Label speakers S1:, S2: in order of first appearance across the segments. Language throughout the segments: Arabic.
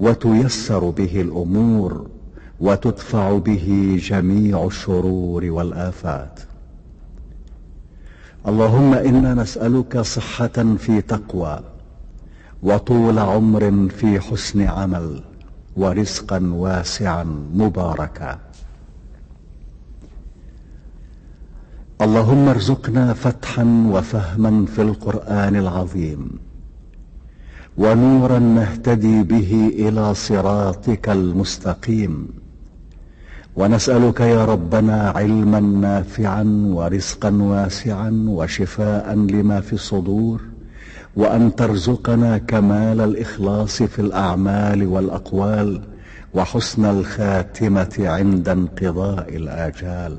S1: وتيسر به الأمور وتدفع به جميع الشرور والآفات. اللهم إنا نسألك صحة في تقوى وطول عمر في حسن عمل ورزقا واسعا مباركا. اللهم ارزقنا فتحا وفهما في القرآن العظيم ونورا نهتدي به إلى صراطك المستقيم. ونسألك يا ربنا علما نافعا ورزقا واسعا وشفاء لما في الصدور وأن ترزقنا كمال الإخلاص في الأعمال والأقوال وحسن الخاتمة عند انقضاء الآجال.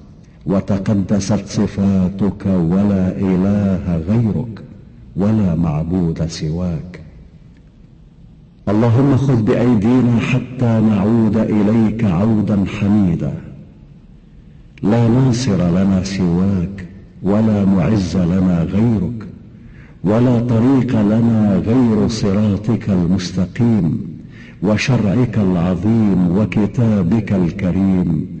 S1: وتقدست صفاتك ولا إله غيرك ولا معبود سواك. اللهم خذ بأيدينا حتى نعود إليك عودا حميدا. لا ناصر لنا سواك ولا معز لنا غيرك ولا طريق لنا غير صراطك المستقيم وشرعك العظيم وكتابك الكريم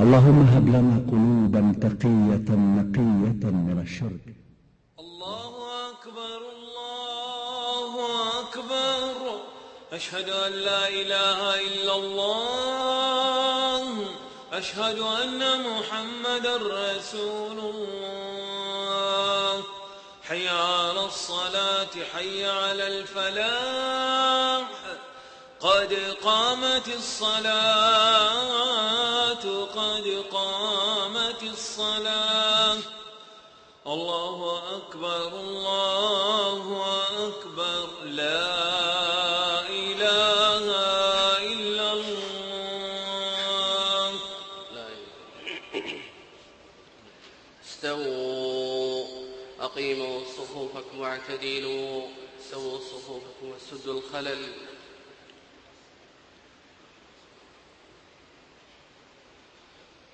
S1: اللهم هب لنا قلوبا تقية نقية من الشرك.
S2: الله أكبر الله أكبر. أشهد أن لا إله إلا الله. أشهد أن محمد رسول الله. حي على الصلاة حي على الفلاح. قد قامت الصلاة قد قامت الصلاة. الله أكبر الله أكبر. لا إله إلا الله.
S3: استووا أقيموا صفوفكم واعتدلوا. سووا صفوفكم وسدوا الخلل.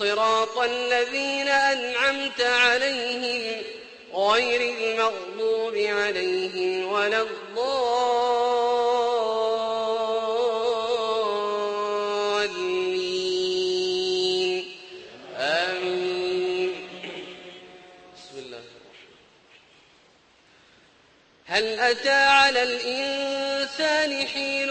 S3: صراط الذين أنعمت عليهم غير المغضوب عليهم ولا الضالين. آمين. بسم الله الرحمن هل أتى على الإنسان حين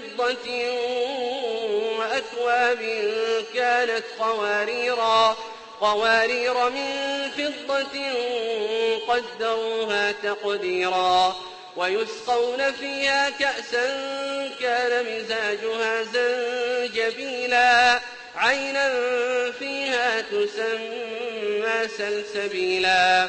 S3: فضة وأكواب كانت قواريرا قوارير من فضة قدروها تقديرا ويسقون فيها كأسا كان مزاجها زنجبيلا عينا فيها تسمى سلسبيلا.